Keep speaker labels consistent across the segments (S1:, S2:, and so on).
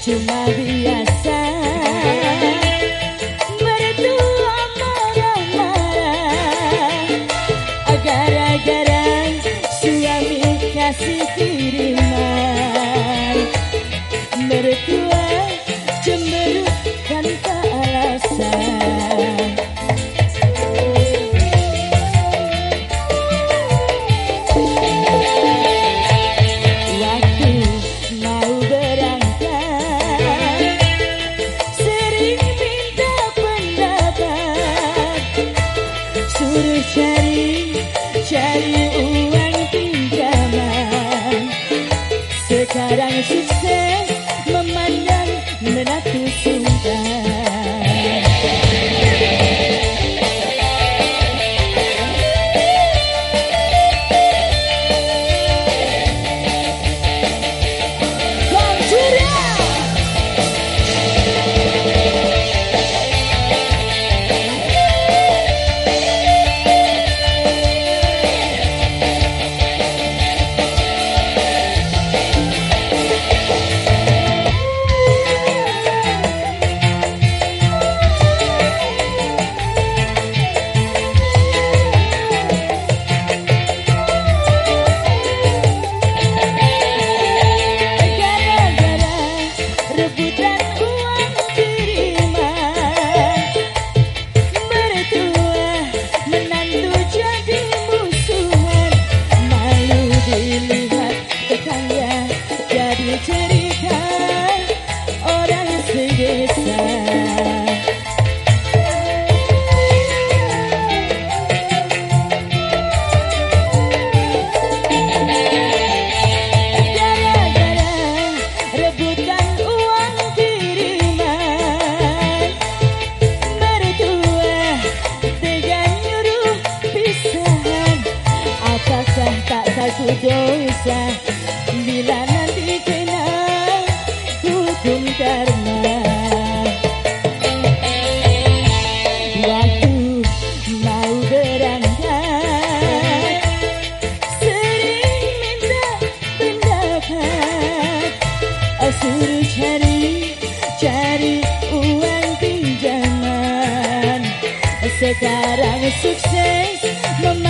S1: cuma biasa. Mertua marah-marah Agar-agar suami kasih. Cari, cari uang pinjaman Sekarang susah. berdosa bila nanti kena hukum karma waktu mau berangkat sering minta pendapat. Suruh cari cari uang pinjaman. Sekarang sukses memakai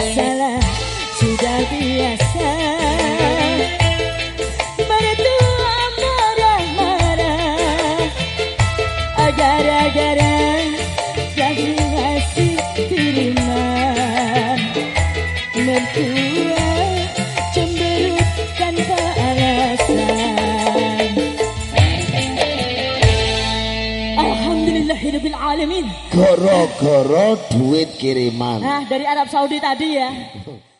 S1: say alamin.
S2: Gara-gara duit kiriman. Nah,
S1: dari Arab Saudi tadi ya.